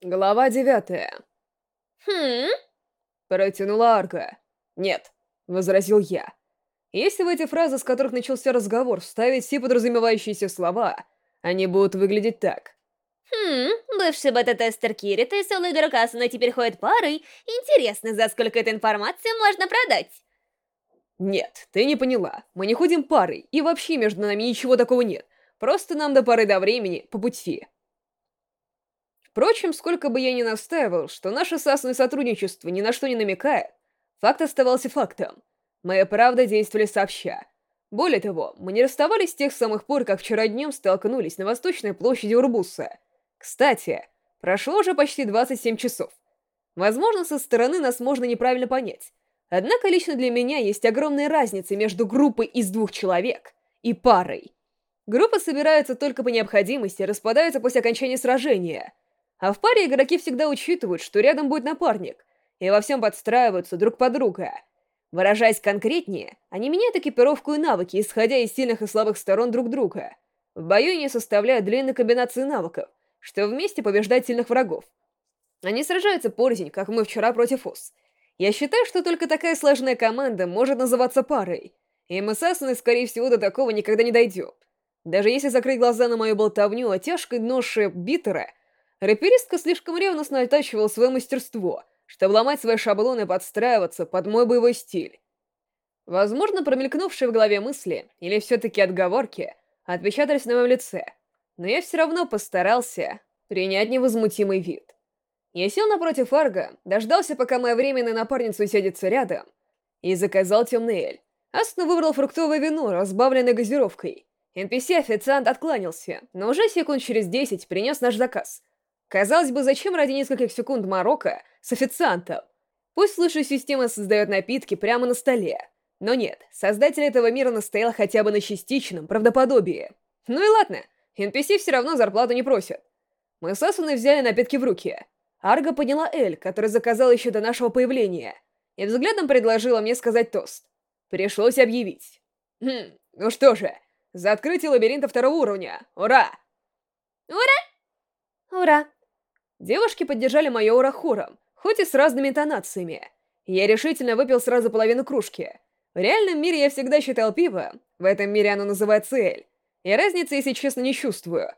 Глава девятая. Хм? Протянула Арка. Нет, возразил я. Если в эти фразы, с которых начался разговор, вставить все подразумевающиеся слова, они будут выглядеть так. Хм, бывший бета-тестер Кирита и Соло игрок Асуна теперь ходят парой. Интересно, за сколько эту информацию можно продать? Нет, ты не поняла. Мы не ходим парой, и вообще между нами ничего такого нет. Просто нам до поры до времени по пути. Впрочем, сколько бы я ни настаивал, что наше сасное сотрудничество ни на что не намекает, факт оставался фактом. Мы правда действовали сообща. Более того, мы не расставались с тех самых пор, как вчера днем столкнулись на Восточной площади Урбуса. Кстати, прошло уже почти 27 часов. Возможно, со стороны нас можно неправильно понять. Однако лично для меня есть огромная разница между группой из двух человек и парой. Группы собираются только по необходимости и распадаются после окончания сражения — а в паре игроки всегда учитывают, что рядом будет напарник, и во всем подстраиваются друг под друга. Выражаясь конкретнее, они меняют экипировку и навыки, исходя из сильных и слабых сторон друг друга. В бою они составляют длинные комбинации навыков, что вместе побеждать сильных врагов. Они сражаются порознь, как мы вчера против ОС. Я считаю, что только такая сложная команда может называться парой, и мы с Асуной, скорее всего, до такого никогда не дойдем. Даже если закрыть глаза на мою болтовню о тяжкой ноше битера, Раперистка слишком ревностно оттачивала свое мастерство, чтобы ломать свои шаблоны и подстраиваться под мой боевой стиль. Возможно, промелькнувшие в голове мысли, или все-таки отговорки, отпечатались на моем лице, но я все равно постарался принять невозмутимый вид. Я сел напротив Арга, дождался, пока моя временная напарница усядется рядом, и заказал темный эль. Асна выбрал фруктовое вино, разбавленное газировкой. NPC-официант откланялся, но уже секунд через десять принес наш заказ — Казалось бы, зачем ради нескольких секунд Марокко с официантом? Пусть лучшая система создает напитки прямо на столе. Но нет, создатель этого мира настоял хотя бы на частичном правдоподобии. Ну и ладно, NPC все равно зарплату не просят. Мы с Асуной взяли напитки в руки. Арга подняла Эль, который заказал еще до нашего появления, и взглядом предложила мне сказать тост. Пришлось объявить. Хм, ну что же, за открытие лабиринта второго уровня. Ура! Ура! Ура! Девушки поддержали мое ура хором, хоть и с разными интонациями. Я решительно выпил сразу половину кружки. В реальном мире я всегда считал пиво, в этом мире оно называется эль. И разницы, если честно, не чувствую.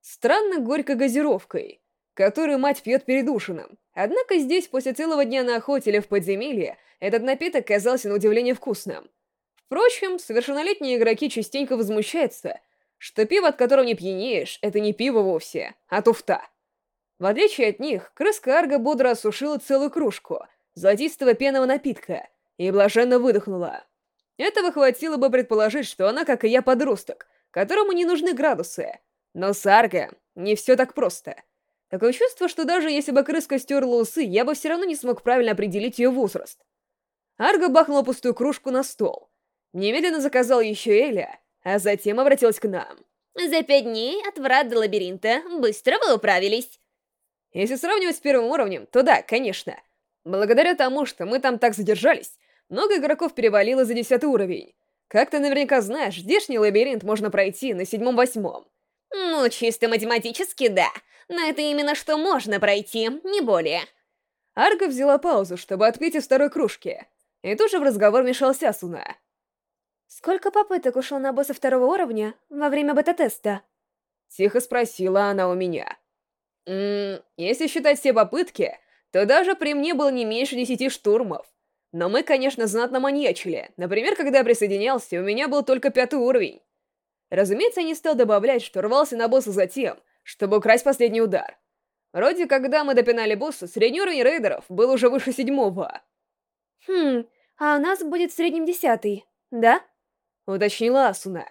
Странно горько газировкой, которую мать пьет перед ужином. Однако здесь, после целого дня на охоте или в подземелье, этот напиток казался на удивление вкусным. Впрочем, совершеннолетние игроки частенько возмущаются, что пиво, от которого не пьянеешь, это не пиво вовсе, а туфта. В отличие от них, крыска Арга бодро осушила целую кружку золотистого пенного напитка и блаженно выдохнула. Этого хватило бы предположить, что она, как и я, подросток, которому не нужны градусы. Но с Арго не все так просто. Такое чувство, что даже если бы крыска стерла усы, я бы все равно не смог правильно определить ее возраст. Арго бахнула пустую кружку на стол. Немедленно заказал еще Эля, а затем обратилась к нам. «За пять дней от врат до лабиринта быстро вы управились. Если сравнивать с первым уровнем, то да, конечно. Благодаря тому, что мы там так задержались, много игроков перевалило за десятый уровень. Как ты наверняка знаешь, здешний лабиринт можно пройти на седьмом-восьмом. Ну, чисто математически, да. Но это именно что можно пройти, не более. Арга взяла паузу, чтобы отпить из второй кружки. И тут же в разговор вмешался Асуна. «Сколько попыток ушло на босса второго уровня во время бета-теста?» Тихо спросила она у меня. Ммм, если считать все попытки, то даже при мне было не меньше десяти штурмов. Но мы, конечно, знатно маньячили. Например, когда я присоединялся, у меня был только пятый уровень. Разумеется, я не стал добавлять, что рвался на босса за тем, чтобы украсть последний удар. Вроде, когда мы допинали босса, средний уровень рейдеров был уже выше седьмого. «Хм, а у нас будет в среднем десятый, да?» Уточнила Асуна.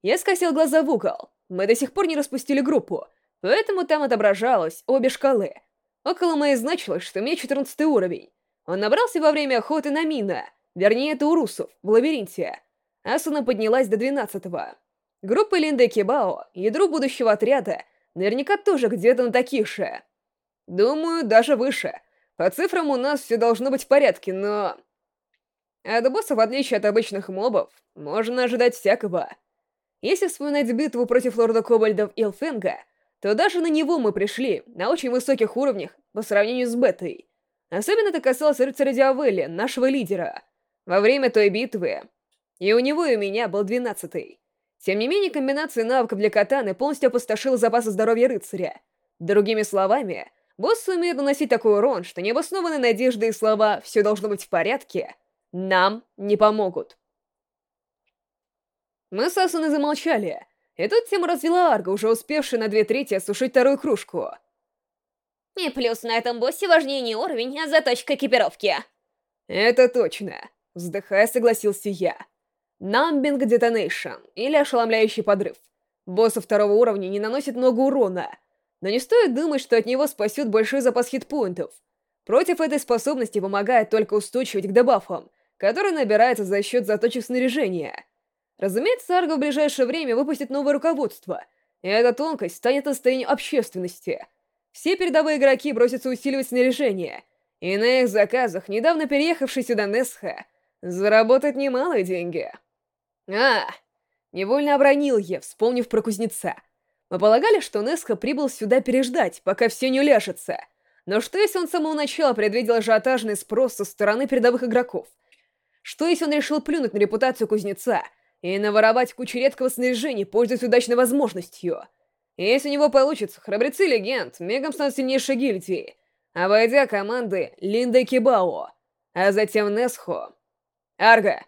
Я скосил глаза в угол. Мы до сих пор не распустили группу, Поэтому там отображалось обе шкалы. Около моей значилось, что у меня 14 уровень. Он набрался во время охоты на мина, вернее, это у русов, в лабиринте. Асуна поднялась до 12-го. Группа Линда и Кибао, ядро будущего отряда, наверняка тоже где-то на таких же. Думаю, даже выше. По цифрам у нас все должно быть в порядке, но... От босса, в отличие от обычных мобов, можно ожидать всякого. Если вспоминать битву против лорда Кобальдов Илфенга, то даже на него мы пришли на очень высоких уровнях по сравнению с Бетой. Особенно это касалось рыцаря Диавелли, нашего лидера. Во время той битвы и у него, и у меня был двенадцатый. Тем не менее, комбинация навыков для катаны полностью опустошила запасы здоровья рыцаря. Другими словами, босс сумеет наносить такой урон, что необоснованные надежды и слова «все должно быть в порядке» нам не помогут. Мы с Асуной замолчали, и тут тему развела Арга, уже успевшая на две трети осушить вторую кружку. И плюс на этом боссе важнее не уровень, а заточка экипировки. Это точно, вздыхая согласился я. Numbing Detonation, или Ошеломляющий Подрыв. Босса второго уровня не наносит много урона, но не стоит думать, что от него спасет большой запас хитпоинтов. Против этой способности помогает только устойчивость к дебафам, которые набираются за счет заточек снаряжения. Разумеется, Арго в ближайшее время выпустит новое руководство, и эта тонкость станет достоянием общественности. Все передовые игроки бросятся усиливать снаряжение, и на их заказах недавно переехавший сюда Несха заработает немалые деньги. А, невольно обронил я, вспомнив про кузнеца. Мы полагали, что Несха прибыл сюда переждать, пока все не уляжется. Но что если он с самого начала предвидел ажиотажный спрос со стороны передовых игроков? Что если он решил плюнуть на репутацию кузнеца и наворовать кучу редкого снаряжения, пользуясь удачной возможностью? Если у него получится, храбрецы легенд мигом станут сильнейшей гильдией, обойдя команды Линда и Кибао, а затем Несхо. Арга,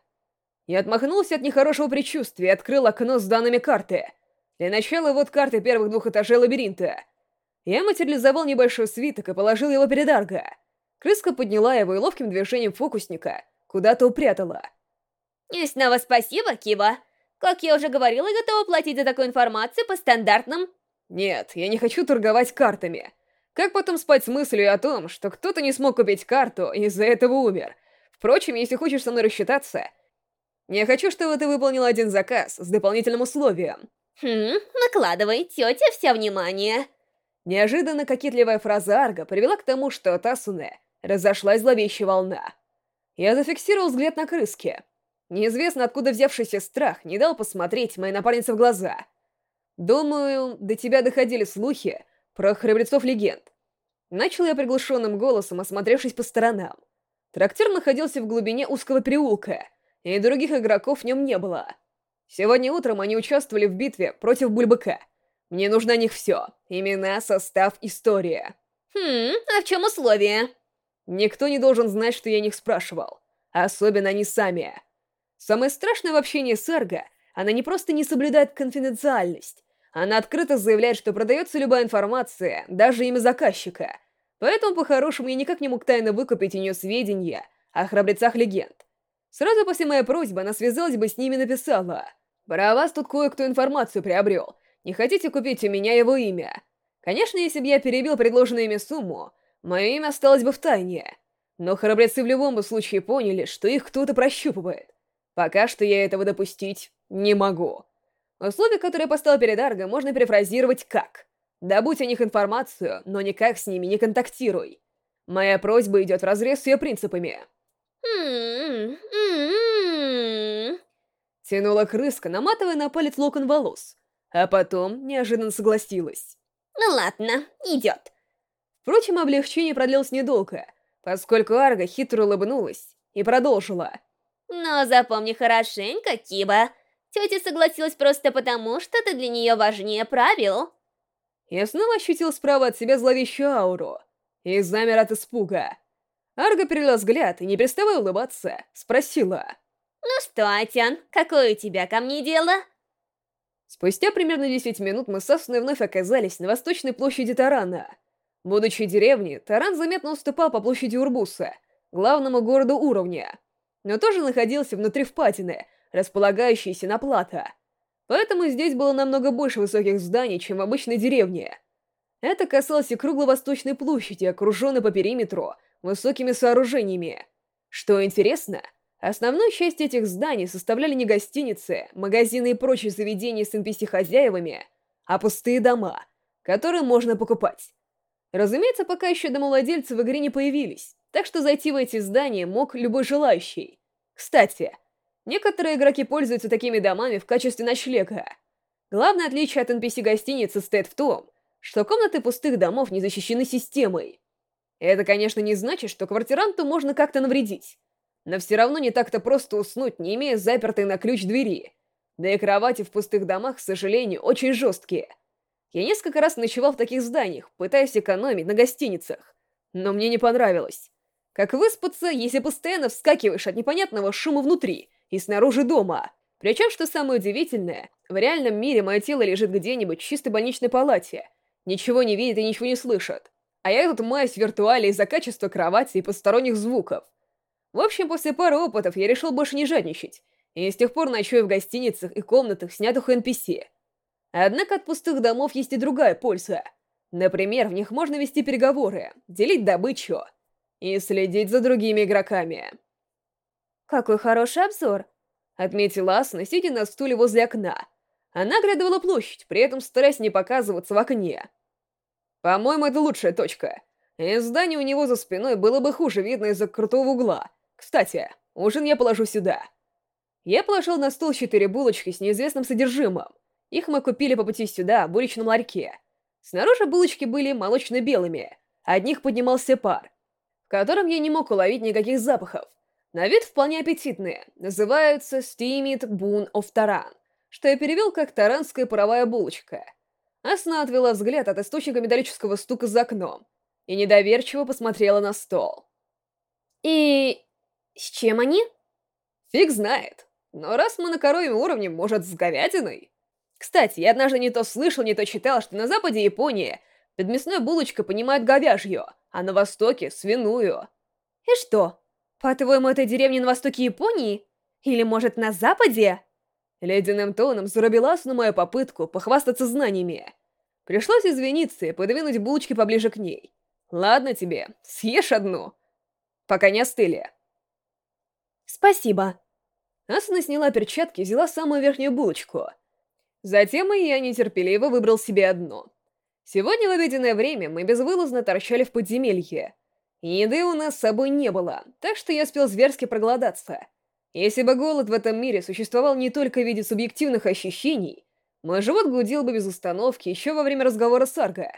я отмахнулся от нехорошего предчувствия и открыл окно с данными карты. Для начала вот карты первых двух этажей лабиринта. Я материализовал небольшой свиток и положил его перед Арго. Крыска подняла его и ловким движением фокусника куда-то упрятала. И снова спасибо, Киба. Как я уже говорила, я готова платить за такую информацию по стандартным... Нет, я не хочу торговать картами. Как потом спать с мыслью о том, что кто-то не смог купить карту и из-за этого умер? Впрочем, если хочешь со мной рассчитаться, я хочу, чтобы ты выполнил один заказ с дополнительным условием. Хм, накладывай, тетя, вся внимание. Неожиданно кокетливая фраза Арга привела к тому, что от Асуне разошлась зловещая волна. Я зафиксировал взгляд на крыске. Неизвестно, откуда взявшийся страх не дал посмотреть моей напарнице в глаза. Думаю, до тебя доходили слухи про храбрецов легенд. Начал я приглушенным голосом, осмотревшись по сторонам. Трактир находился в глубине узкого переулка — и других игроков в нем не было. Сегодня утром они участвовали в битве против Бульбыка. Мне нужно о них все. Имена, состав, история. Хм, а в чем условия? Никто не должен знать, что я о них спрашивал. Особенно они сами. Самое страшное в общении с Эрго, она не просто не соблюдает конфиденциальность, она открыто заявляет, что продается любая информация, даже имя заказчика. Поэтому, по-хорошему, я никак не мог тайно выкупить у нее сведения о храбрецах легенд. Сразу после моей просьбы она связалась бы с ними и написала. «Про вас тут кое-кто информацию приобрел. Не хотите купить у меня его имя?» Конечно, если бы я перебил предложенную ими сумму, мое имя осталось бы в тайне. Но храбрецы в любом случае поняли, что их кто-то прощупывает. Пока что я этого допустить не могу. Условия, которые поставил перед Арго, можно перефразировать как «Добудь о них информацию, но никак с ними не контактируй». Моя просьба идет вразрез с ее принципами. Тянула крыска, наматывая на палец локон волос. А потом неожиданно согласилась. Ну ладно, идет. Впрочем, облегчение продлилось недолго, поскольку Арга хитро улыбнулась и продолжила. Но запомни хорошенько, Киба. Тетя согласилась просто потому, что ты для нее важнее правил. Я снова ощутил справа от себя зловещую ауру и замер от испуга. Арга перевела взгляд и, не переставая улыбаться, спросила. «Ну что, Атян, какое у тебя ко мне дело?» Спустя примерно 10 минут мы с Асуной вновь оказались на восточной площади Тарана. Будучи деревней, Таран заметно уступал по площади Урбуса, главному городу уровня, но тоже находился внутри впадины, располагающейся на плато. Поэтому здесь было намного больше высоких зданий, чем в обычной деревне. Это касалось и круглой восточной площади, окруженной по периметру высокими сооружениями. Что интересно, основную часть этих зданий составляли не гостиницы, магазины и прочие заведения с NPC-хозяевами, а пустые дома, которые можно покупать. Разумеется, пока еще домовладельцы в игре не появились, так что зайти в эти здания мог любой желающий. Кстати, некоторые игроки пользуются такими домами в качестве ночлега. Главное отличие от NPC-гостиницы стоит в том, что комнаты пустых домов не защищены системой. Это, конечно, не значит, что квартиранту можно как-то навредить. Но все равно не так-то просто уснуть, не имея запертой на ключ двери. Да и кровати в пустых домах, к сожалению, очень жесткие. Я несколько раз ночевал в таких зданиях, пытаясь экономить на гостиницах. Но мне не понравилось. Как выспаться, если постоянно вскакиваешь от непонятного шума внутри и снаружи дома? Причем, что самое удивительное, в реальном мире мое тело лежит где-нибудь в чистой больничной палате. Ничего не видит и ничего не слышит. А я тут маюсь в виртуале из-за качества кровати и посторонних звуков. В общем, после пары опытов я решил больше не жадничать, и с тех пор ночую в гостиницах и комнатах, снятых NPC. Однако от пустых домов есть и другая польза. Например, в них можно вести переговоры, делить добычу и следить за другими игроками. «Какой хороший обзор!» — отметила Асна, сидя на стуле возле окна. Она оглядывала площадь, при этом стараясь не показываться в окне. «По-моему, это лучшая точка. И здание у него за спиной было бы хуже видно из-за крутого угла. Кстати, ужин я положу сюда». Я положил на стол четыре булочки с неизвестным содержимым. Их мы купили по пути сюда, в булочном ларьке. Снаружи булочки были молочно-белыми, от них поднимался пар в котором я не мог уловить никаких запахов. На вид вполне аппетитные, называются «Steamed Boon of Taran», что я перевел как «таранская паровая булочка». Асна отвела взгляд от источника металлического стука за окном и недоверчиво посмотрела на стол. «И... с чем они?» «Фиг знает. Но раз мы на коровьем уровне, может, с говядиной?» Кстати, я однажды не то слышал, не то читал, что на западе Японии под мясной булочкой понимают говяжью, а на востоке — свиную. И что, по-твоему, это деревня на востоке Японии? Или, может, на западе? Ледяным тоном зарубила на мою попытку похвастаться знаниями. Пришлось извиниться и подвинуть булочки поближе к ней. Ладно тебе, съешь одну, пока не остыли. Спасибо. Асана сняла перчатки и взяла самую верхнюю булочку. Затем и я нетерпеливо выбрал себе одну. Сегодня в обеденное время мы безвылазно торчали в подземелье. Еды у нас с собой не было, так что я успел зверски проголодаться. Если бы голод в этом мире существовал не только в виде субъективных ощущений, мой живот гудел бы без установки еще во время разговора с Арго.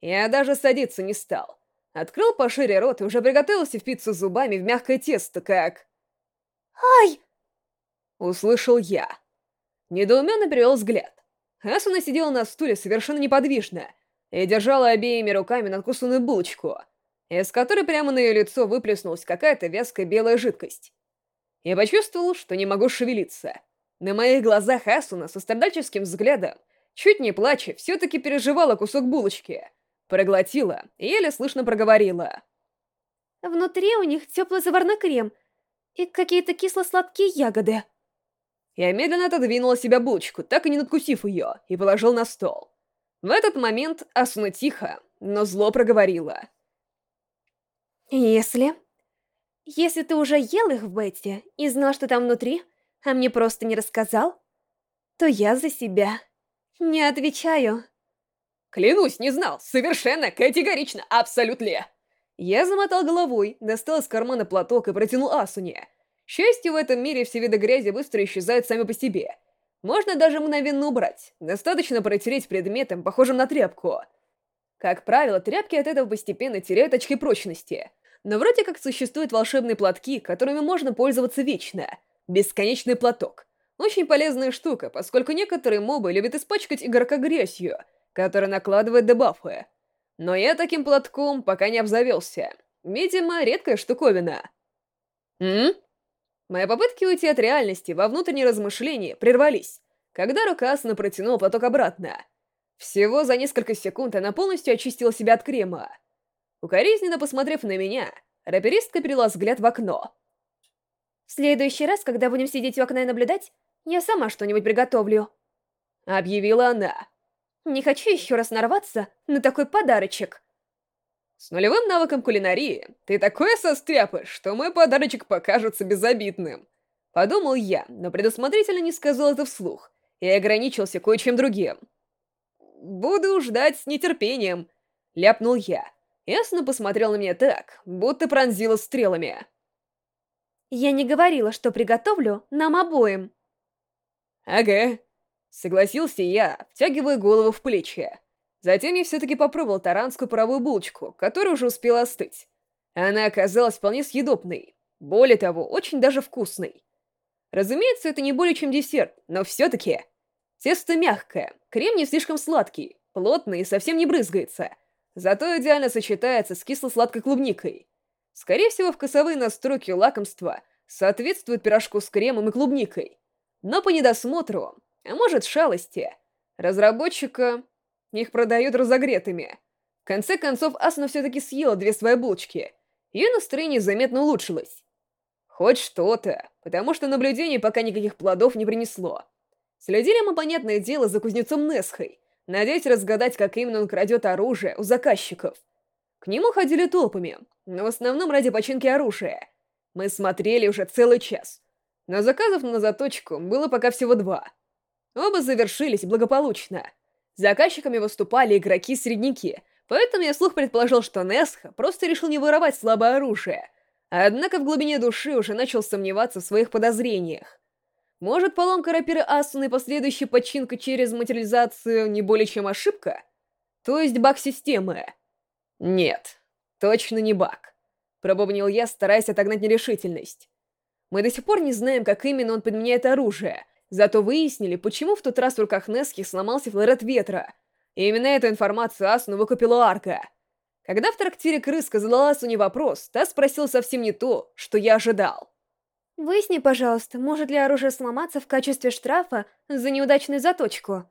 Я даже садиться не стал. Открыл пошире рот и уже приготовился впиться зубами в мягкое тесто, как... «Ай!» Услышал я. Недоуменно перевел взгляд. Асуна сидела на стуле совершенно неподвижно, и держала обеими руками надкусанную булочку, из которой прямо на ее лицо выплеснулась какая-то вязкая белая жидкость. Я почувствовал, что не могу шевелиться. На моих глазах Асуна со страдальческим взглядом, чуть не плача, все-таки переживала кусок булочки, проглотила и еле слышно проговорила. «Внутри у них теплый заварной крем и какие-то кисло-сладкие ягоды». Я медленно отодвинула себя булочку, так и не надкусив ее, и положил на стол. В этот момент Асуна тихо, но зло проговорила. «Если... Если ты уже ел их в Бетте и знал, что там внутри, а мне просто не рассказал, то я за себя не отвечаю». «Клянусь, не знал! Совершенно, категорично, абсолютно!» Я замотал головой, достал из кармана платок и протянул Асуне. К счастью, в этом мире все виды грязи быстро исчезают сами по себе — можно даже мгновенно убрать, достаточно протереть предметом, похожим на тряпку. Как правило, тряпки от этого постепенно теряют очки прочности. Но вроде как существуют волшебные платки, которыми можно пользоваться вечно. Бесконечный платок. Очень полезная штука, поскольку некоторые мобы любят испачкать игрока грязью, которая накладывает дебафы. Но я таким платком пока не обзавелся. Видимо, редкая штуковина. М? Мои попытки уйти от реальности во внутренние размышления прервались, когда рука Асана протянула платок обратно. Всего за несколько секунд она полностью очистила себя от крема. Укоризненно посмотрев на меня, раперистка перела взгляд в окно. «В следующий раз, когда будем сидеть у окна и наблюдать, я сама что-нибудь приготовлю», — объявила она. «Не хочу еще раз нарваться на такой подарочек». С нулевым навыком кулинарии ты такое состряпаешь, что мой подарочек покажется безобидным. Подумал я, но предусмотрительно не сказал это вслух и ограничился кое-чем другим. «Буду ждать с нетерпением», — ляпнул я. Ясно посмотрел на меня так, будто пронзила стрелами. «Я не говорила, что приготовлю нам обоим». «Ага», — согласился я, втягивая голову в плечи. Затем я все-таки попробовал таранскую паровую булочку, которая уже успела остыть. Она оказалась вполне съедобной. Более того, очень даже вкусной. Разумеется, это не более чем десерт, но все-таки... Тесто мягкое, крем не слишком сладкий, плотный и совсем не брызгается. Зато идеально сочетается с кисло-сладкой клубникой. Скорее всего, вкусовые настройки лакомства соответствуют пирожку с кремом и клубникой. Но по недосмотру, а может шалости, разработчика их продают разогретыми. В конце концов, Асуна все-таки съела две свои булочки. Ее настроение заметно улучшилось. Хоть что-то, потому что наблюдение пока никаких плодов не принесло. Следили мы, понятное дело, за кузнецом Несхой, надеясь разгадать, как именно он крадет оружие у заказчиков. К нему ходили толпами, но в основном ради починки оружия. Мы смотрели уже целый час. Но заказов на заточку было пока всего два. Оба завершились благополучно. Заказчиками выступали игроки-средники, поэтому я слух предположил, что Несха просто решил не воровать слабое оружие. Однако в глубине души уже начал сомневаться в своих подозрениях. Может, поломка рапиры Асуны и последующая починка через материализацию не более чем ошибка? То есть баг системы? Нет, точно не баг. Пробубнил я, стараясь отогнать нерешительность. Мы до сих пор не знаем, как именно он подменяет оружие, зато выяснили, почему в тот раз в руках Нески сломался флорет ветра. И именно эту информацию Асуну выкупила Арка. Когда в трактире крыска задала Асуне вопрос, та спросила совсем не то, что я ожидал. Выясни, пожалуйста, может ли оружие сломаться в качестве штрафа за неудачную заточку?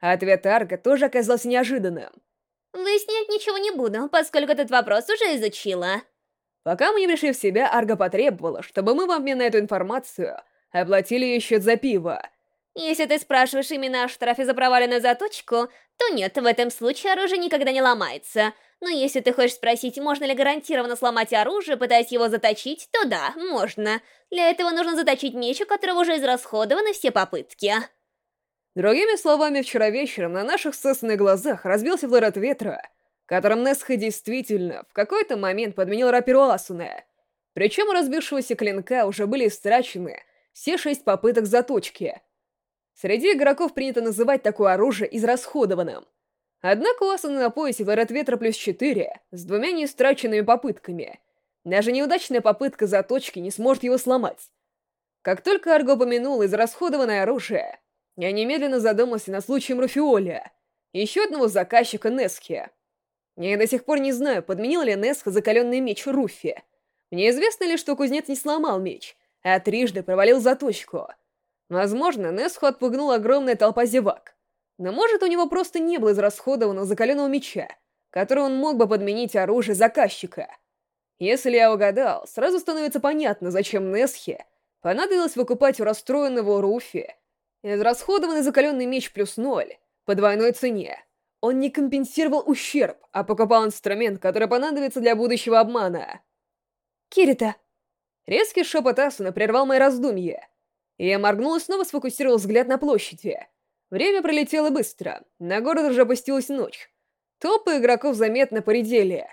Ответ Арга тоже оказался неожиданным. Выяснять ничего не буду, поскольку этот вопрос уже изучила. Пока мы не пришли в себя, Арга потребовала, чтобы мы в обмен на эту информацию оплатили счет за пиво. Если ты спрашиваешь именно о штрафе за проваленную заточку, то нет, в этом случае оружие никогда не ломается. Но если ты хочешь спросить, можно ли гарантированно сломать оружие, пытаясь его заточить, то да, можно. Для этого нужно заточить меч, у которого уже израсходованы все попытки. Другими словами, вчера вечером на наших сосных глазах разбился флорет ветра, которым Несха действительно в какой-то момент подменил раперу Асуне. Причем у разбившегося клинка уже были истрачены все шесть попыток заточки. Среди игроков принято называть такое оружие израсходованным. Однако у Асуны на поясе флорет ветра плюс 4 с двумя неистраченными попытками. Даже неудачная попытка заточки не сможет его сломать. Как только Арго упомянул израсходованное оружие, я немедленно задумался над случаем Руфиоля, еще одного заказчика Нески. Я до сих пор не знаю, подменил ли Несха закаленный меч Руфи. Мне известно ли, что кузнец не сломал меч, а трижды провалил заточку. Возможно, Несху отпугнула огромная толпа зевак. Но может у него просто не было израсходованного закаленного меча, который он мог бы подменить оружие заказчика. Если я угадал, сразу становится понятно, зачем Несхе понадобилось выкупать у расстроенного Руфи израсходованный закаленный меч плюс ноль по двойной цене. Он не компенсировал ущерб, а покупал инструмент, который понадобится для будущего обмана. Кирита. Резкий шепот Асуна прервал мои раздумья. Я моргнул и снова сфокусировал взгляд на площади. Время пролетело быстро, на город уже опустилась ночь. Топы игроков заметно поредели.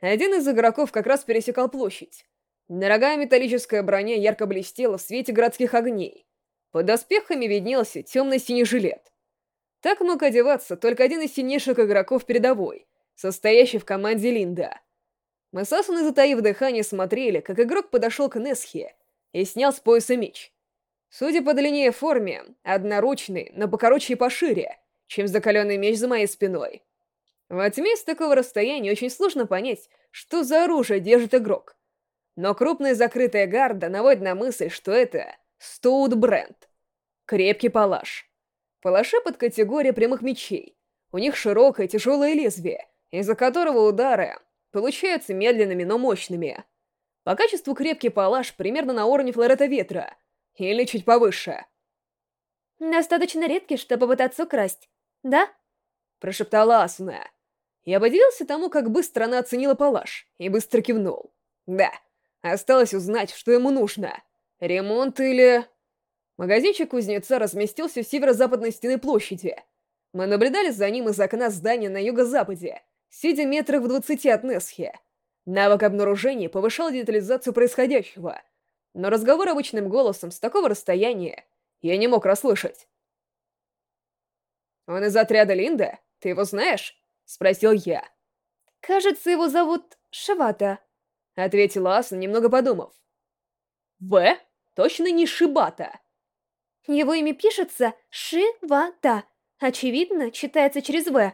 Один из игроков как раз пересекал площадь. Дорогая металлическая броня ярко блестела в свете городских огней. Под доспехами виднелся темно-синий жилет. Так мог одеваться только один из сильнейших игроков передовой, состоящий в команде Линда. Мы с Асуной, затаив дыхание, смотрели, как игрок подошел к Несхе и снял с пояса меч. Судя по длине и форме, одноручный, но покороче и пошире, чем закаленный меч за моей спиной. Во тьме с такого расстояния очень сложно понять, что за оружие держит игрок. Но крупная закрытая гарда наводит на мысль, что это Стоут Бренд. Крепкий палаш. Палаши под категория прямых мечей. У них широкое тяжелое лезвие, из-за которого удары получаются медленными, но мощными. По качеству крепкий палаш примерно на уровне флорета ветра — или чуть повыше. Достаточно редкий, чтобы попытаться украсть, да? Прошептала Асуна. Я подивился тому, как быстро она оценила палаш, и быстро кивнул. Да, осталось узнать, что ему нужно. Ремонт или... Магазинчик кузнеца разместился в северо-западной стены площади. Мы наблюдали за ним из окна здания на юго-западе, сидя метрах в двадцати от Несхи. Навык обнаружения повышал детализацию происходящего — но разговор обычным голосом с такого расстояния я не мог расслышать. «Он из отряда Линда? Ты его знаешь?» Спросил я. «Кажется, его зовут Шивата», — ответила Асна, немного подумав. «В? Точно не Шибата?» Его имя пишется Шивата. Очевидно, читается через «В».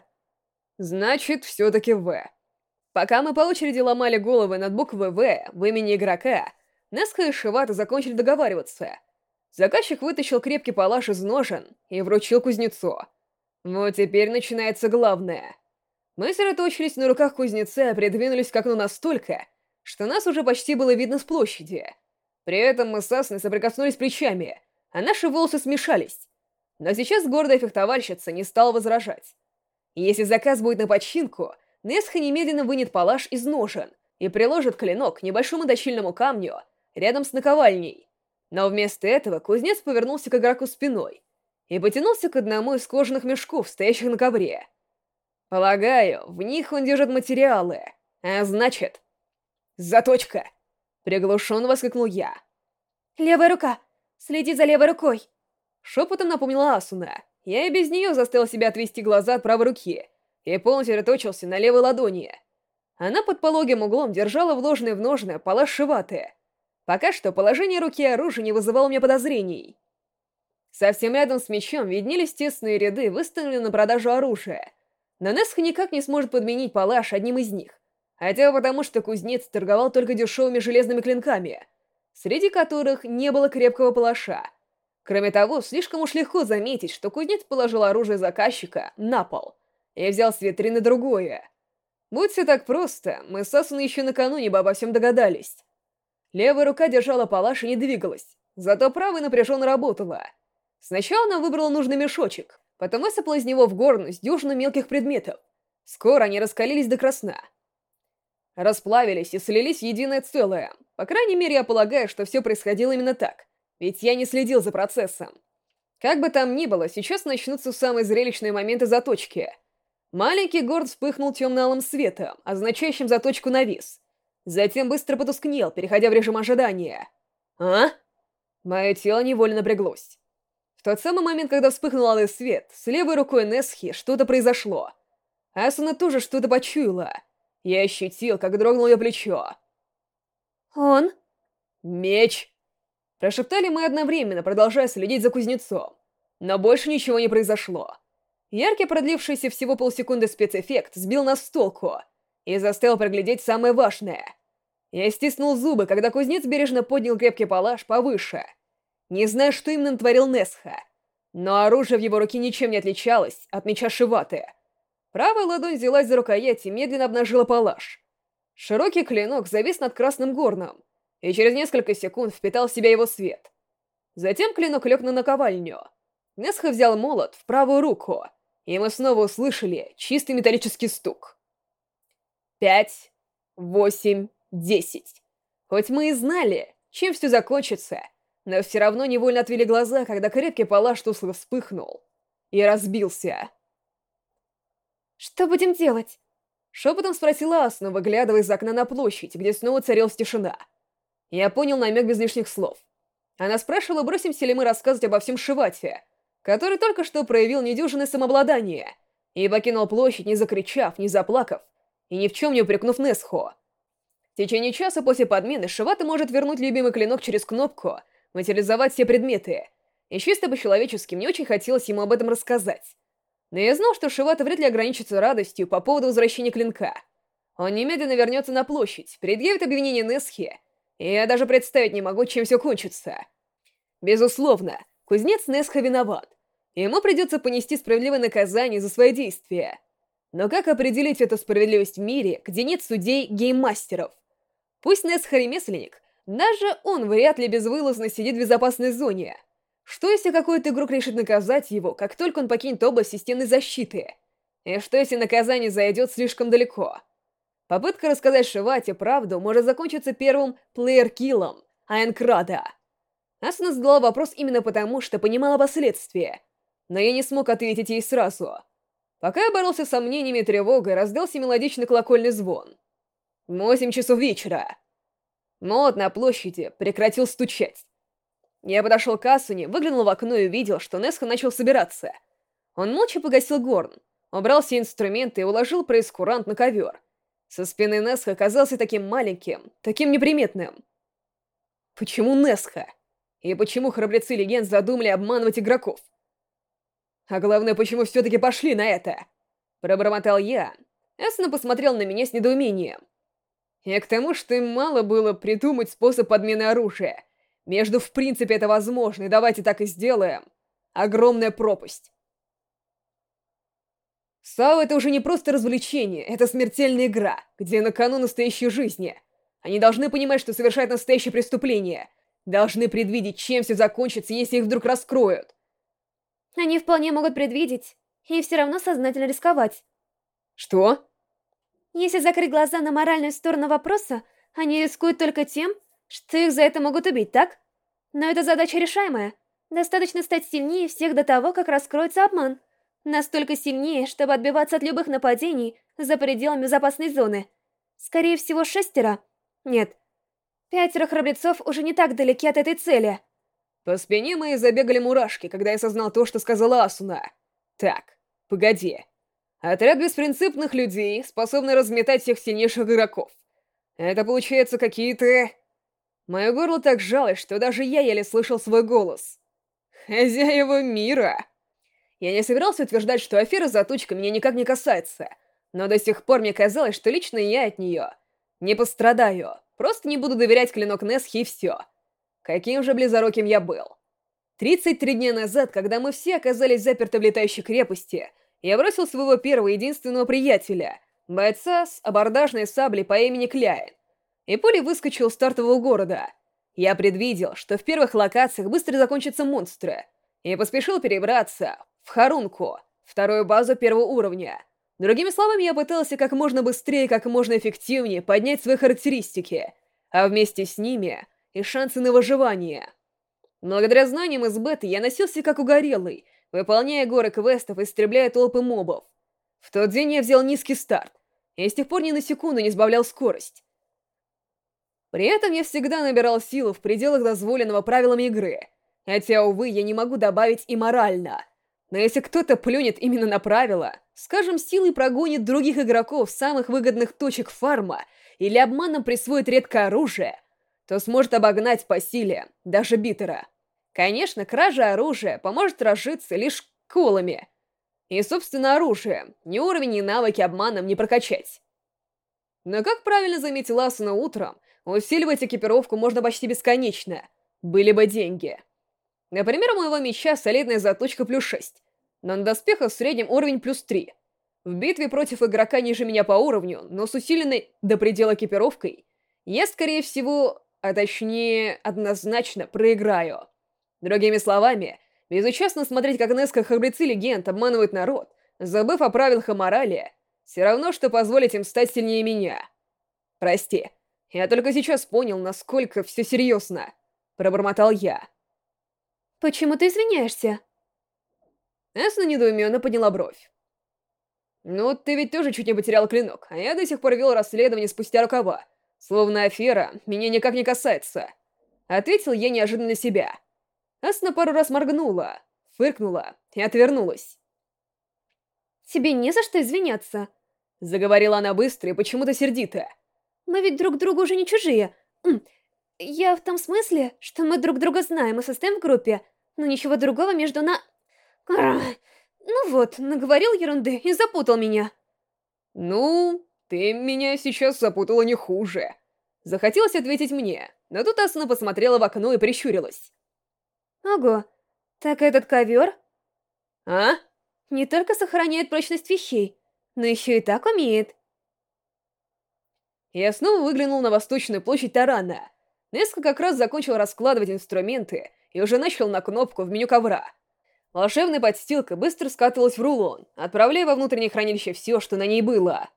Значит, все-таки «В». Пока мы по очереди ломали головы над буквой «В» в имени игрока, Неска и Шивата закончили договариваться. Заказчик вытащил крепкий палаш из ножен и вручил кузнецу. Вот теперь начинается главное. Мы сосредоточились на руках кузнеца и придвинулись к окну настолько, что нас уже почти было видно с площади. При этом мы с Асной соприкоснулись плечами, а наши волосы смешались. Но сейчас гордая фехтовальщица не стала возражать. Если заказ будет на починку, Несха немедленно вынет палаш из ножен и приложит клинок к небольшому дощильному камню рядом с наковальней. Но вместо этого кузнец повернулся к игроку спиной и потянулся к одному из кожаных мешков, стоящих на ковре. Полагаю, в них он держит материалы, а значит... «Заточка!» — приглушенно воскликнул я. «Левая рука! Следи за левой рукой!» Шепотом напомнила Асуна. Я и без нее заставил себя отвести глаза от правой руки и полностью сосредоточился на левой ладони. Она под пологим углом держала вложенные в ножны палаш шиваты. Пока что положение руки и оружия не вызывало у меня подозрений. Совсем рядом с мечом виднелись тесные ряды, выставленные на продажу оружия. Но Несха никак не сможет подменить палаш одним из них. Хотя потому, что кузнец торговал только дешевыми железными клинками, среди которых не было крепкого палаша. Кроме того, слишком уж легко заметить, что кузнец положил оружие заказчика на пол и взял с витрины другое. Будь все так просто, мы с Асуной еще накануне бы обо всем догадались. Левая рука держала палаш и не двигалась, зато правая напряженно работала. Сначала она выбрала нужный мешочек, потом высыпала из него в горность дюжину мелких предметов. Скоро они раскалились до красна. Расплавились и слились в единое целое. По крайней мере, я полагаю, что все происходило именно так, ведь я не следил за процессом. Как бы там ни было, сейчас начнутся самые зрелищные моменты заточки. Маленький город вспыхнул темно-алым светом, означающим заточку на вис. Затем быстро потускнел, переходя в режим ожидания. «А?» Мое тело невольно напряглось. В тот самый момент, когда вспыхнул алый свет, с левой рукой Несхи что-то произошло. Асуна тоже что-то почуяла. Я ощутил, как дрогнуло ее плечо. «Он?» «Меч!» Прошептали мы одновременно, продолжая следить за кузнецом. Но больше ничего не произошло. Яркий, продлившийся всего полсекунды спецэффект сбил нас с толку — и заставил проглядеть самое важное. Я стиснул зубы, когда кузнец бережно поднял крепкий палаш повыше. Не знаю, что именно натворил Несха, но оружие в его руке ничем не отличалось от меча Шиваты. Правая ладонь взялась за рукоять и медленно обнажила палаш. Широкий клинок завис над красным горном, и через несколько секунд впитал в себя его свет. Затем клинок лег на наковальню. Несха взял молот в правую руку, и мы снова услышали чистый металлический стук пять, восемь, десять. Хоть мы и знали, чем все закончится, но все равно невольно отвели глаза, когда крепкий палаш тускло вспыхнул и разбился. «Что будем делать?» Шепотом спросила Асна, выглядывая из окна на площадь, где снова царилась тишина. Я понял намек без лишних слов. Она спрашивала, бросимся ли мы рассказывать обо всем Шивате, который только что проявил недюжинное самообладание и покинул площадь, не закричав, не заплакав, и ни в чем не упрекнув Несхо. В течение часа после подмены Шивата может вернуть любимый клинок через кнопку, материализовать все предметы. И чисто по-человечески мне очень хотелось ему об этом рассказать. Но я знал, что Шивата вряд ли ограничится радостью по поводу возвращения клинка. Он немедленно вернется на площадь, предъявит обвинение Несхе, я даже представить не могу, чем все кончится. Безусловно, кузнец Несха виноват. Ему придется понести справедливое наказание за свои действия. Но как определить эту справедливость в мире, где нет судей-гейммастеров? Пусть Несс ремесленник, даже он вряд ли безвылазно сидит в безопасной зоне. Что если какой-то игрок решит наказать его, как только он покинет область системной защиты? И что если наказание зайдет слишком далеко? Попытка рассказать Шивате правду может закончиться первым плеер-киллом Айнкрада. Асуна задала вопрос именно потому, что понимала последствия. Но я не смог ответить ей сразу — Пока я боролся с сомнениями и тревогой, раздался мелодичный колокольный звон. Восемь часов вечера. Молот на площади прекратил стучать. Я подошел к Асуне, выглянул в окно и увидел, что Несха начал собираться. Он молча погасил горн. убрал все инструменты и уложил прейскурант на ковер. Со спины Несха оказался таким маленьким, таким неприметным. Почему Несха? И почему храбрецы легенд задумали обманывать игроков? А главное, почему все-таки пошли на это? Пробормотал я. Эсна посмотрел на меня с недоумением. И к тому, что им мало было придумать способ подмены оружия. Между в принципе это возможно, и давайте так и сделаем. Огромная пропасть. САУ — это уже не просто развлечение, это смертельная игра, где на кону настоящей жизни. Они должны понимать, что совершают настоящее преступление. Должны предвидеть, чем все закончится, если их вдруг раскроют. Они вполне могут предвидеть, и все равно сознательно рисковать. Что? Если закрыть глаза на моральную сторону вопроса, они рискуют только тем, что их за это могут убить, так? Но эта задача решаемая. Достаточно стать сильнее всех до того, как раскроется обман. Настолько сильнее, чтобы отбиваться от любых нападений за пределами безопасной зоны. Скорее всего, шестеро. Нет. Пятеро храбрецов уже не так далеки от этой цели. По спине моей забегали мурашки, когда я осознал то, что сказала Асуна. Так, погоди. Отряд беспринципных людей, способный разметать всех сильнейших игроков. Это, получается, какие-то... Мое горло так жалось, что даже я еле слышал свой голос. Хозяева мира. Я не собирался утверждать, что афера заточка меня никак не касается, но до сих пор мне казалось, что лично я от нее не пострадаю. Просто не буду доверять клинок Несхи и все. Каким же близоруким я был. 33 дня назад, когда мы все оказались заперты в летающей крепости, я бросил своего первого единственного приятеля, бойца с абордажной саблей по имени Кляйн, и пулей выскочил с стартового города. Я предвидел, что в первых локациях быстро закончатся монстры, и поспешил перебраться в Харунку, вторую базу первого уровня. Другими словами, я пытался как можно быстрее, как можно эффективнее поднять свои характеристики, а вместе с ними и шансы на выживание. Благодаря знаниям из беты я носился как угорелый, выполняя горы квестов и истребляя толпы мобов. В тот день я взял низкий старт, и с тех пор ни на секунду не сбавлял скорость. При этом я всегда набирал силу в пределах дозволенного правилами игры, хотя, увы, я не могу добавить и морально — но если кто-то плюнет именно на правила, скажем, силой прогонит других игроков самых выгодных точек фарма или обманом присвоит редкое оружие, то сможет обогнать по силе даже битера. Конечно, кража оружия поможет разжиться лишь колами. И, собственно, оружие, ни уровень, ни навыки обманом не прокачать. Но, как правильно заметил Асуна утром, усиливать экипировку можно почти бесконечно. Были бы деньги. Например, у моего меча солидная заточка плюс 6, но на доспехах в среднем уровень плюс 3. В битве против игрока ниже меня по уровню, но с усиленной до предела экипировкой, я, скорее всего, а точнее, однозначно проиграю. Другими словами, безучастно смотреть, как несколько храбрецы легенд обманывают народ, забыв о правилах и морали, все равно, что позволить им стать сильнее меня. Прости, я только сейчас понял, насколько все серьезно, пробормотал я. «Почему ты извиняешься?» Эсна недоуменно подняла бровь. «Ну, ты ведь тоже чуть не потерял клинок, а я до сих пор вел расследование спустя рукава. Словно афера меня никак не касается». Ответил я неожиданно себя. Эсна пару раз моргнула, фыркнула и отвернулась. «Тебе не за что извиняться», — заговорила она быстро и почему-то сердито. «Мы ведь друг другу уже не чужие. Я в том смысле, что мы друг друга знаем и состоим в группе, но ничего другого между на... Ну вот, наговорил ерунды и запутал меня. Ну, ты меня сейчас запутала не хуже. Захотелось ответить мне, но тут Асуна посмотрела в окно и прищурилась. Ого, так этот ковер? А? Не только сохраняет прочность вещей, но еще и так умеет. Я снова выглянул на восточную площадь Тарана. Неско как раз закончил раскладывать инструменты и уже начал на кнопку в меню ковра. Волшебная подстилка быстро скатывалась в рулон, отправляя во внутреннее хранилище все, что на ней было.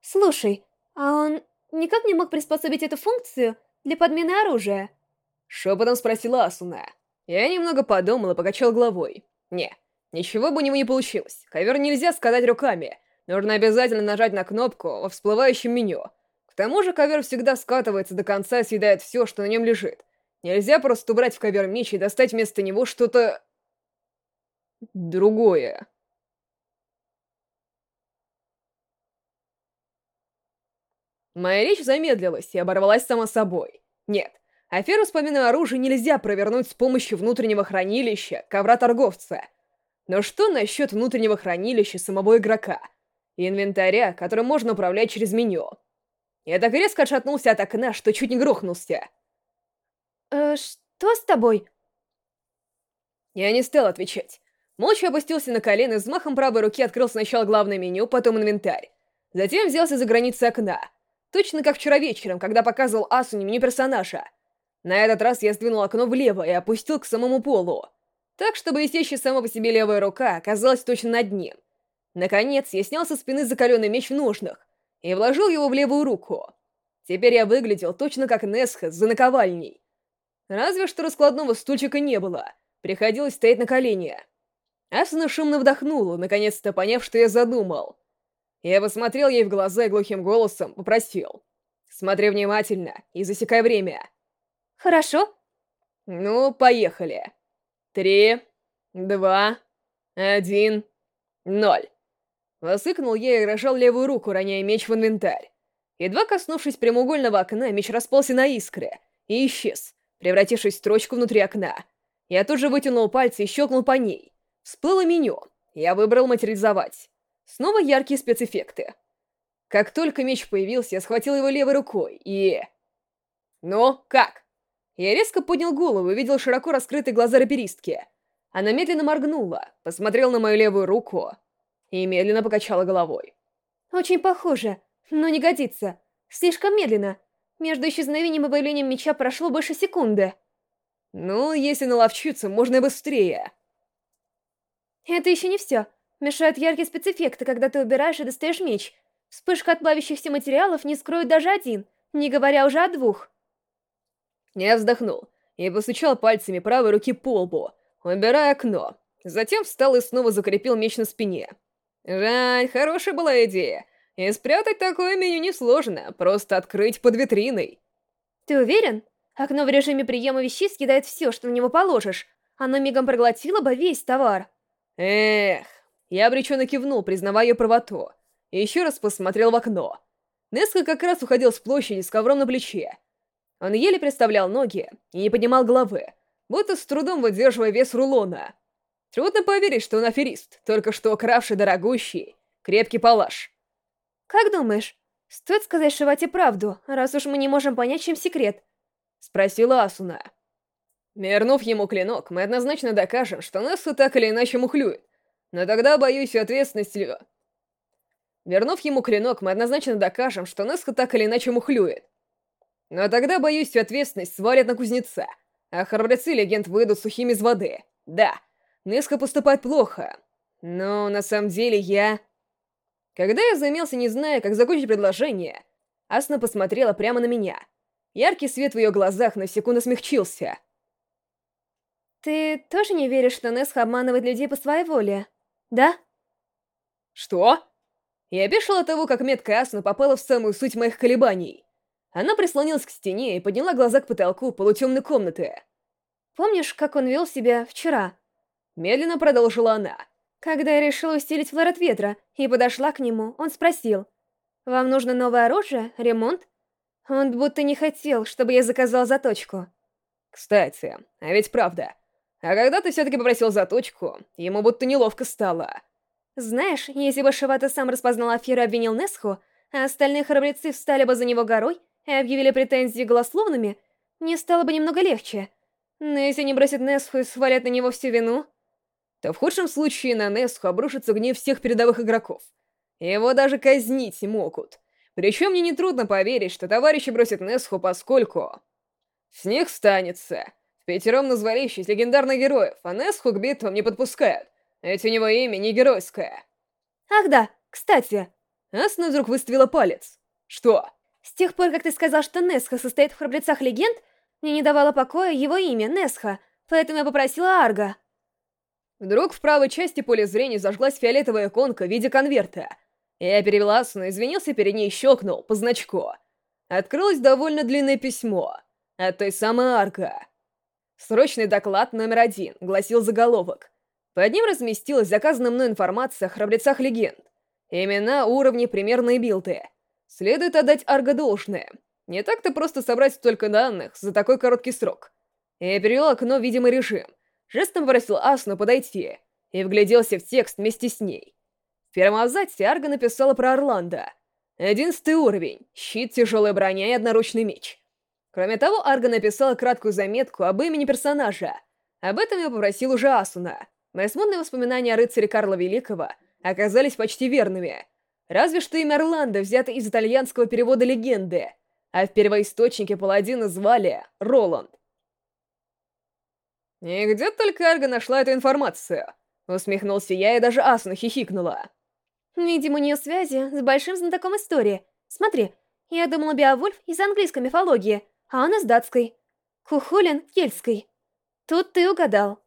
«Слушай, а он никак не мог приспособить эту функцию для подмены оружия?» Шепотом спросила Асуна. Я немного подумал и покачал головой. Не, ничего бы у него не получилось. Ковер нельзя скатать руками. Нужно обязательно нажать на кнопку во всплывающем меню — тому же ковер всегда скатывается до конца и съедает все, что на нем лежит. Нельзя просто убрать в ковер меч и достать вместо него что-то... другое. Моя речь замедлилась и оборвалась сама собой. Нет, аферу с помином оружия нельзя провернуть с помощью внутреннего хранилища ковра-торговца. Но что насчет внутреннего хранилища самого игрока? Инвентаря, которым можно управлять через меню? Я так резко отшатнулся от окна, что чуть не грохнулся. «Э, что с тобой?» Я не стал отвечать. Молча опустился на колено взмахом правой руки открыл сначала главное меню, потом инвентарь. Затем взялся за границы окна. Точно как вчера вечером, когда показывал Асуне меню персонажа. На этот раз я сдвинул окно влево и опустил к самому полу. Так, чтобы висящая сама по себе левая рука оказалась точно над ним. Наконец, я снял со спины закаленный меч в ножнах и вложил его в левую руку. Теперь я выглядел точно как Несха за наковальней. Разве что раскладного стульчика не было. Приходилось стоять на коленях. Асуна шумно вдохнула, наконец-то поняв, что я задумал. Я посмотрел ей в глаза и глухим голосом попросил. «Смотри внимательно и засекай время». «Хорошо». «Ну, поехали. Три, два, один, ноль». Восыкнул я и рожал левую руку, роняя меч в инвентарь. Едва коснувшись прямоугольного окна, меч распался на искры и исчез, превратившись в строчку внутри окна. Я тут же вытянул пальцы и щелкнул по ней. Всплыло меню. Я выбрал «Материализовать». Снова яркие спецэффекты. Как только меч появился, я схватил его левой рукой и... «Ну, как?» Я резко поднял голову и увидел широко раскрытые глаза раперистки. Она медленно моргнула, посмотрела на мою левую руку и медленно покачала головой. «Очень похоже, но не годится. Слишком медленно. Между исчезновением и появлением меча прошло больше секунды». «Ну, если наловчиться, можно быстрее». Это еще не все. Мешают яркие спецэффекты, когда ты убираешь и достаешь меч. Вспышка от плавящихся материалов не скроет даже один, не говоря уже о двух. Я вздохнул и постучал пальцами правой руки по лбу, убирая окно. Затем встал и снова закрепил меч на спине. Жаль, хорошая была идея. И спрятать такое меню несложно, просто открыть под витриной. Ты уверен? Окно в режиме приема вещей съедает все, что на него положишь. Оно мигом проглотило бы весь товар. Эх, я обреченно кивнул, признавая ее правоту, и еще раз посмотрел в окно. Неска как раз уходил с площади с ковром на плече. Он еле представлял ноги и не поднимал головы, будто с трудом выдерживая вес рулона. Трудно поверить, что он аферист, только что кравший дорогущий, крепкий палаш. «Как думаешь, стоит сказать Шивате правду, раз уж мы не можем понять, чем секрет?» — спросила Асуна. Вернув ему клинок, мы однозначно докажем, что Нессу так или иначе мухлюет. Но тогда, боюсь, ответственности... Вернув ему клинок, мы однозначно докажем, что Нессу так или иначе мухлюет. Но тогда, боюсь, всю ответственность свалят на кузнеца, а храбрецы легенд выйдут сухими из воды. Да, Неска поступает плохо, но на самом деле я... Когда я замялся, не зная, как закончить предложение, Асна посмотрела прямо на меня. Яркий свет в ее глазах на секунду смягчился — ты тоже не веришь, что Несха обманывает людей по своей воле, да? Что? Я опешил от того, как метка Асуна попала в самую суть моих колебаний. Она прислонилась к стене и подняла глаза к потолку полутемной комнаты. Помнишь, как он вел себя вчера? Медленно продолжила она. Когда я решила устелить флор от ветра и подошла к нему, он спросил, «Вам нужно новое оружие? Ремонт?» Он будто не хотел, чтобы я заказал заточку. Кстати, а ведь правда, а когда ты все-таки попросил заточку, ему будто неловко стало. Знаешь, если бы Шивата сам распознал аферу и обвинил Несху, а остальные храбрецы встали бы за него горой и объявили претензии голословными, мне стало бы немного легче. Но если не бросят Несху и свалят на него всю вину... То в худшем случае на Несху обрушится гнев всех передовых игроков. Его даже казнить могут. Причем мне нетрудно поверить, что товарищи бросят Несху, поскольку... С них станется. Пятером назвались из легендарных героев, а Несху к битвам не подпускают. Ведь у него имя не геройское. Ах да, кстати. Асна вдруг выставила палец. Что? С тех пор, как ты сказал, что Несха состоит в храбрецах легенд, мне не давало покоя его имя, Несха, поэтому я попросила Арга. Вдруг в правой части поля зрения зажглась фиолетовая иконка в виде конверта. Я перевела Асуну, извинился перед ней и щелкнул по значку. Открылось довольно длинное письмо от той самой Арга. «Срочный доклад номер один», — гласил заголовок. Под ним разместилась заказанная мной информация о храбрецах легенд. Имена, уровни, примерные билды. Следует отдать Арго должное. Не так-то просто собрать столько данных за такой короткий срок. Я перевел окно видимый режим, жестом попросил Асну подойти и вгляделся в текст вместе с ней. В первом Арго написала про Орландо. Одиннадцатый уровень, щит, тяжелая броня и одноручный меч. Кроме того, Арго написала краткую заметку об имени персонажа. Об этом я попросил уже Асуна. Мои смутные воспоминания о рыцаре Карла Великого оказались почти верными. Разве что имя Орландо взято из итальянского перевода легенды, а в первоисточнике паладина звали Роланд. «И где только Арга нашла эту информацию?» Усмехнулся я, и даже Асуна хихикнула. Видимо, у нее связи с большим знатоком истории. Смотри, я думала Беовульф из английской мифологии, а он из датской. Кухулин — кельтской. Тут ты угадал.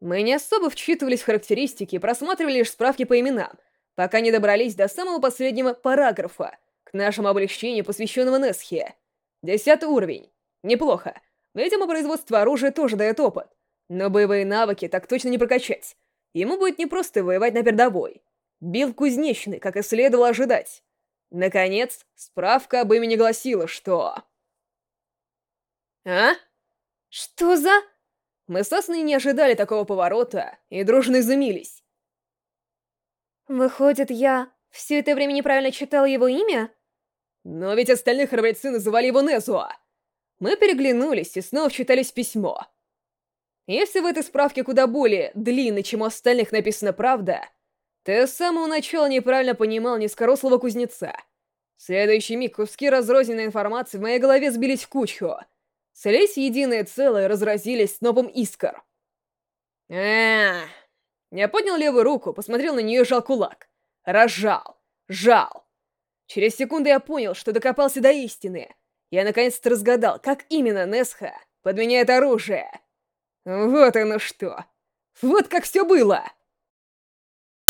Мы не особо вчитывались в характеристики и просматривали лишь справки по именам, пока не добрались до самого последнего параграфа, к нашему облегчению, посвященного Несхе. Десятый уровень. Неплохо. Видимо, производство оружия тоже дает опыт. Но боевые навыки так точно не прокачать. Ему будет непросто воевать на передовой. Бил кузнечный, как и следовало ожидать. Наконец, справка об имени гласила, что... А? Что за... Мы с Асной не ожидали такого поворота и дружно изумились. Выходит, я все это время неправильно читал его имя? Но ведь остальные храбрецы называли его Незуа. Мы переглянулись и снова вчитались в письмо. Если в этой справке куда более длинной, чем у остальных написана правда, ты с самого начала неправильно понимал низкорослого кузнеца. В следующий миг куски разрозненной информации в моей голове сбились в кучу — Слились в единое целое разразились снопом искр. а Я поднял левую руку, посмотрел на нее и жал кулак. Разжал. Жал. Через секунду я понял, что докопался до истины. Я наконец-то разгадал, как именно Несха подменяет оружие. Вот оно что. Вот как все было.